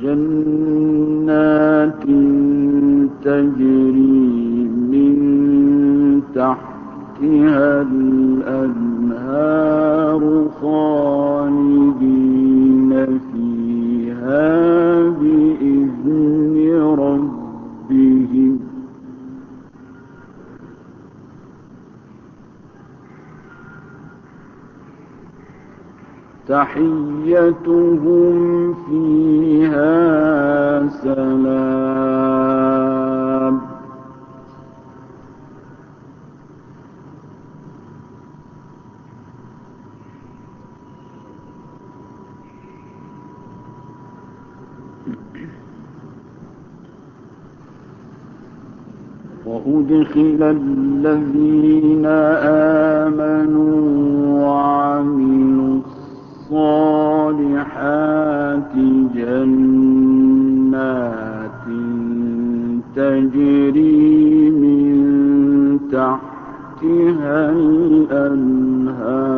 جنات تجري من تحتها الأنهار خالدين فيها بإذن ربهم. تحيتهم فيها سلام. وأدخل الذين آمنوا تحتها الأنهار.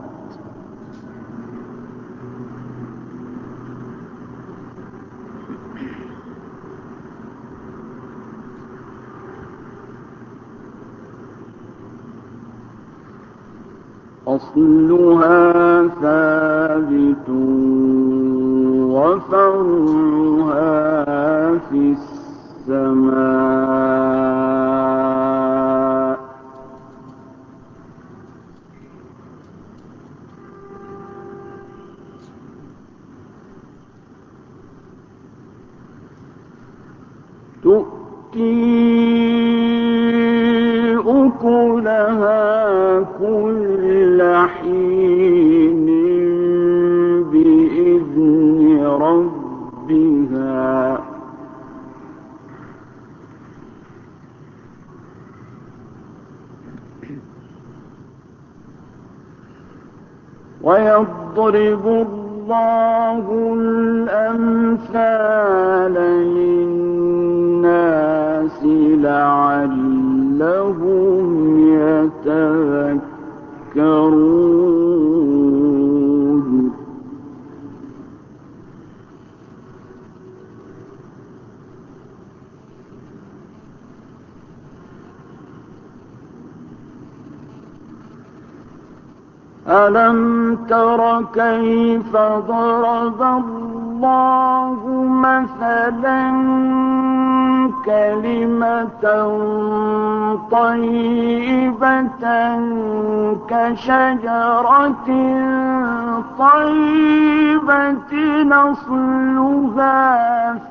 أصلها ثابت وفرعها في السماء تؤتي أكلها ويضرب الله الأمثال للناس لعلهم يتذكرون. ألم تر كيف ضرب الله مثلا كلمة طيبة كشجرة طيبة نصلها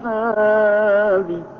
ثابت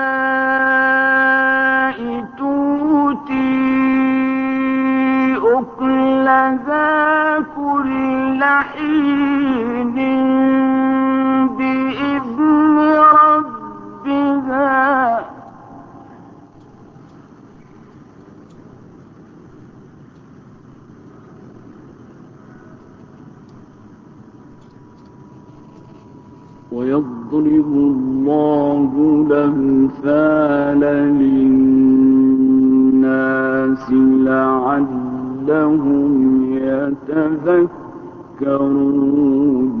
ويضرب الله الأمثال للناس لعلهم يتذكرون.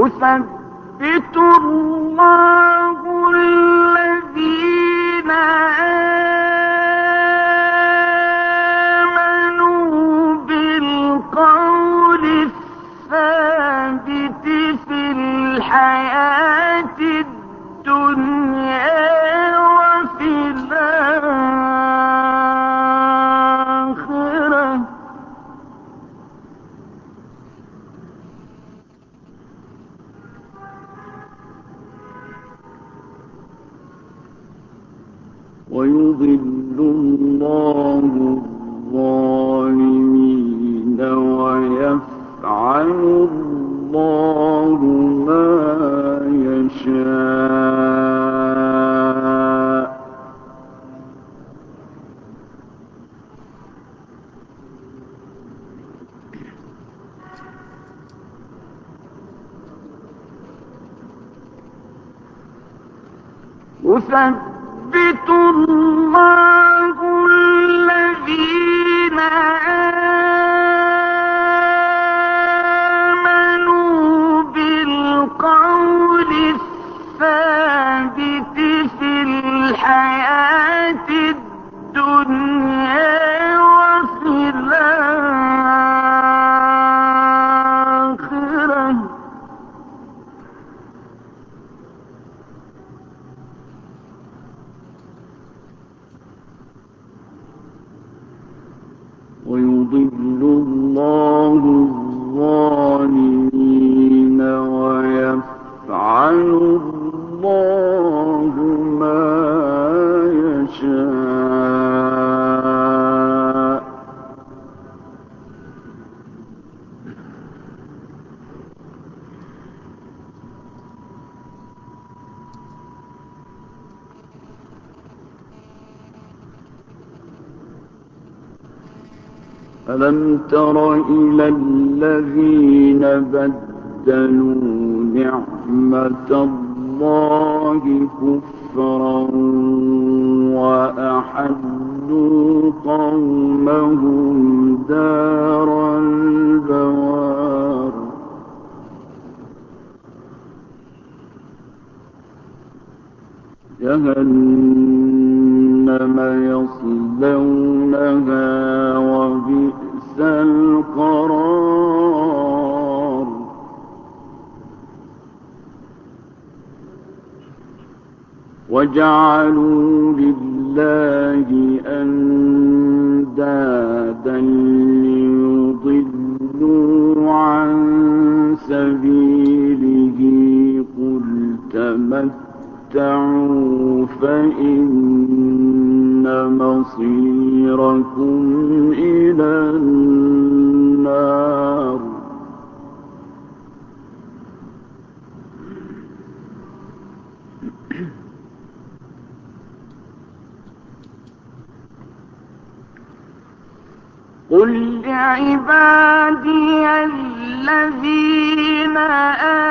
يثبت الله الذين بدلوا نعمة الله كفرا وأحلوا قومهم دار البوار. جهنم يصلونها القرار وجعلوا لله أندادا ليضلوا عن سبيله. قل تمتعوا فإن مصيركم إلى النار قل لعبادي الذين آمنوا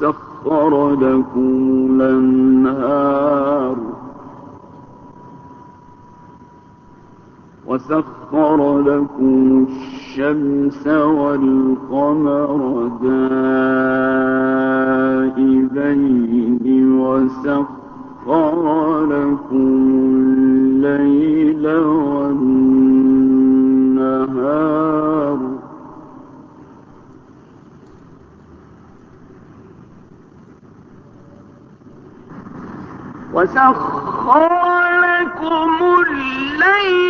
وسخر لكم الأنهار. وسخر لكم الشمس والقمر دائبين. وسخر لكم الليل والنهار. وسخر لكم الليل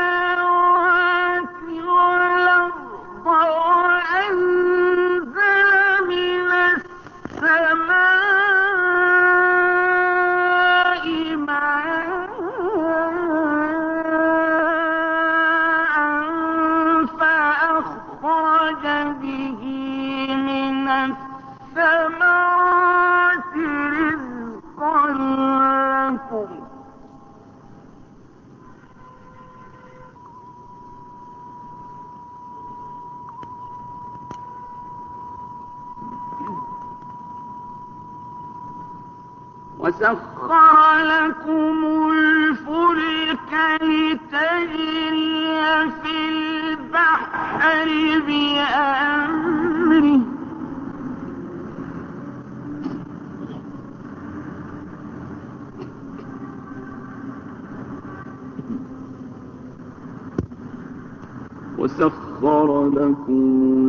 وسخر لكم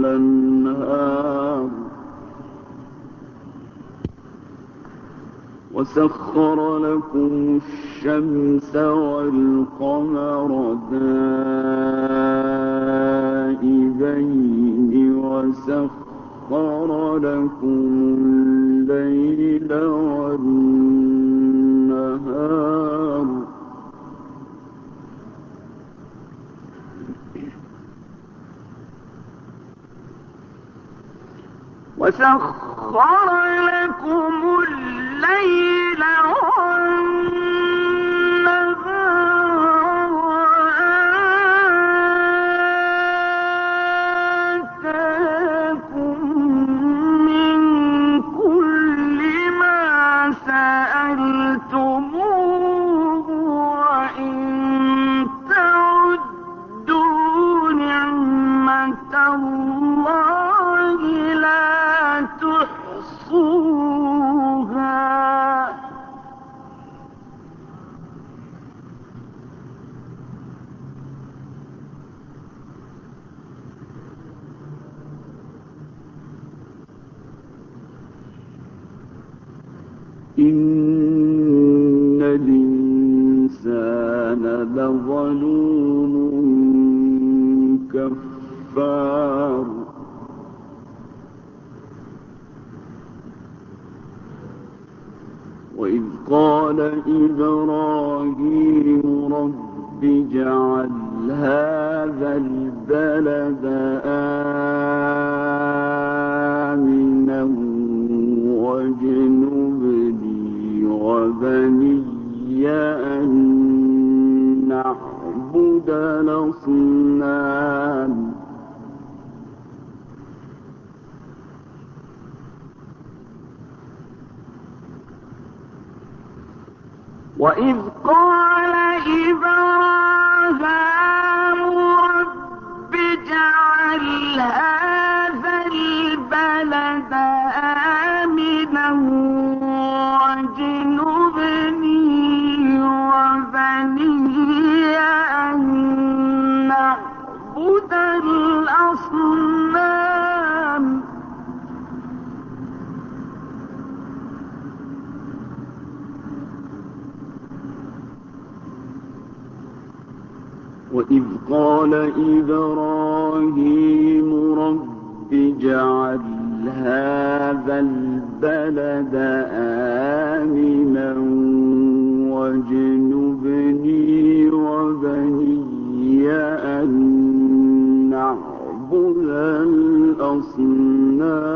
الأنهار. وسخر لكم الشمس والقمر دائبين وسخر لكم الليل والنهار. وسخر لكم الليل والنهار قال إبراهيم رب اجعل هذا البلد آمنا واجنبني وبني أن نعبد الأصنام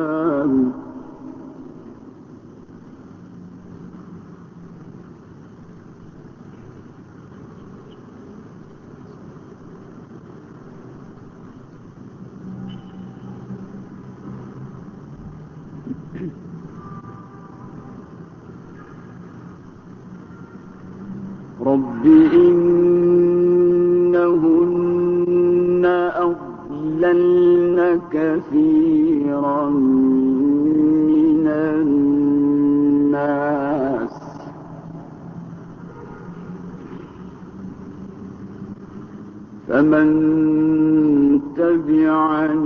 رب إنهن أضلن كثيرا من الناس. فمن تبعني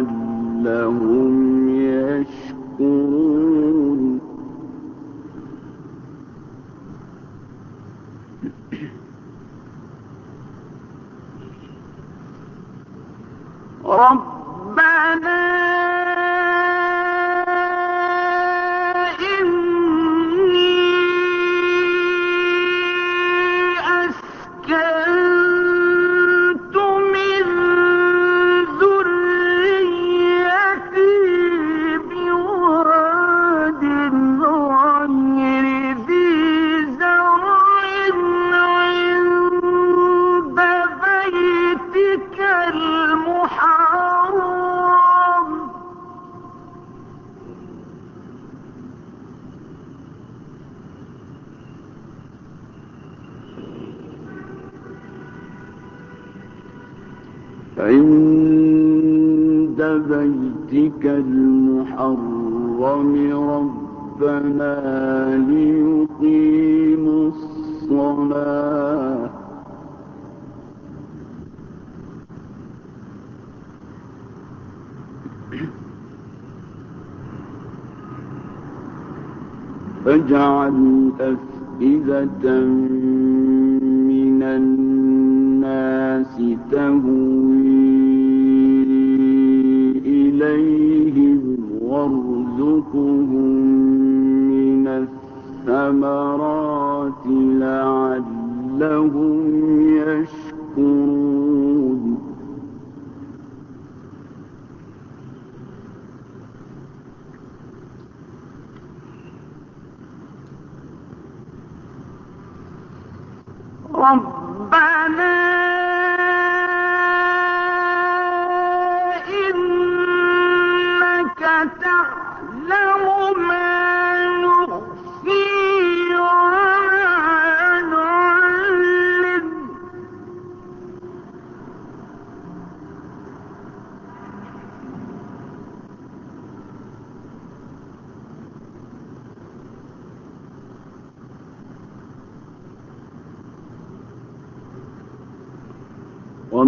لعلهم يشكرون. واجعل أفئدة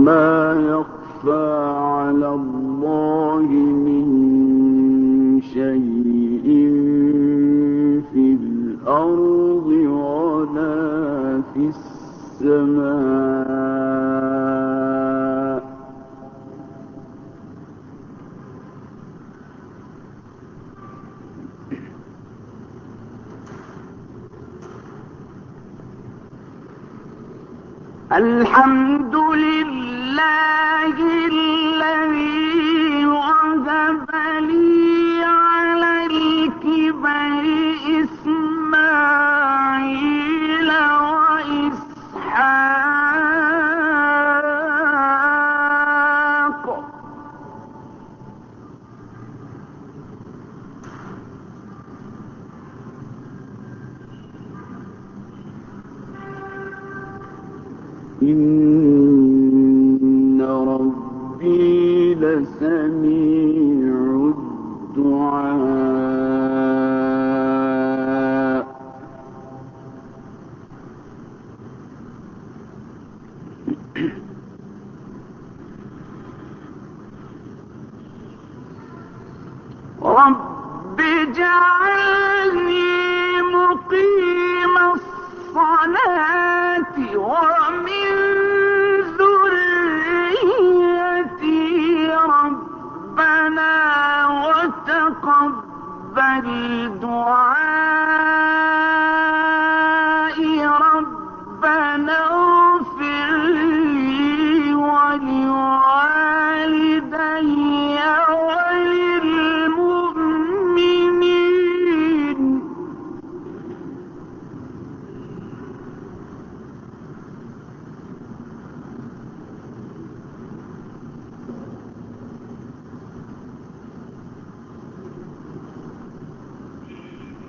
ما يخفى على الله إن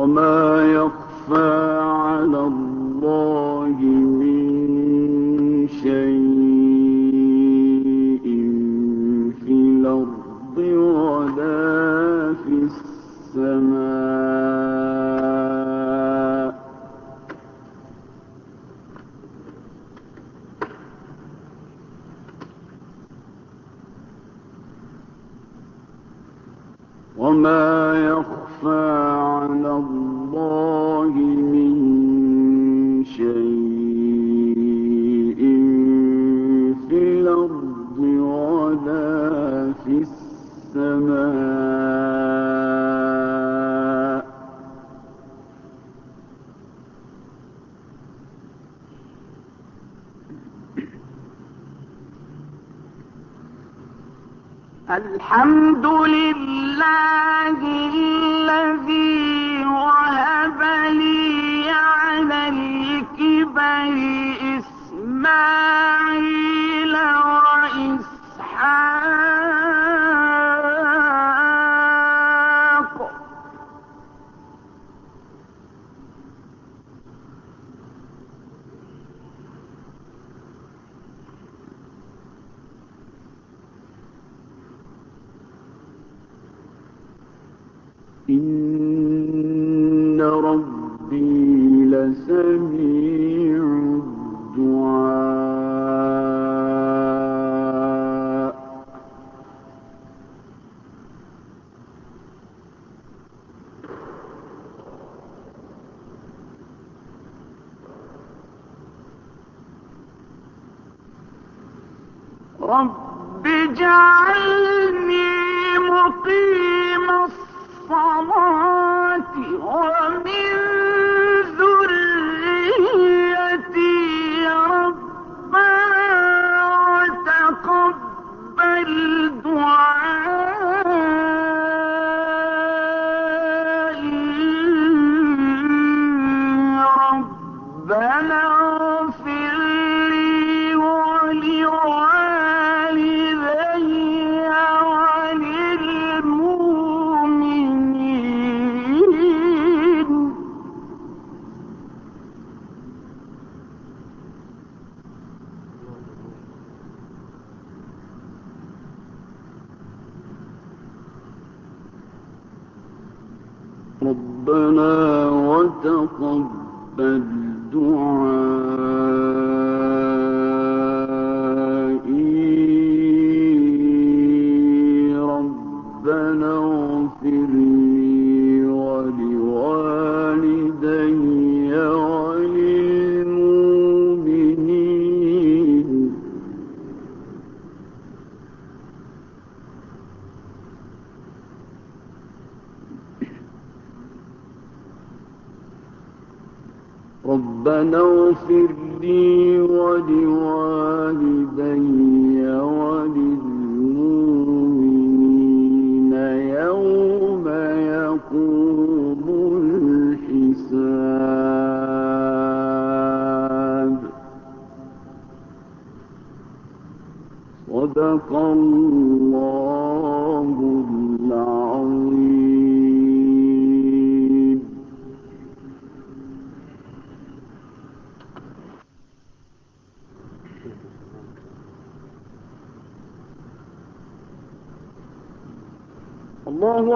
وما يخفى على الله ربنا اغفر لي ولوالدي وللمؤمنين يوم يقوم الحساب. صدق الله العظيم الله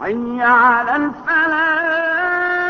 حي على الفلاح.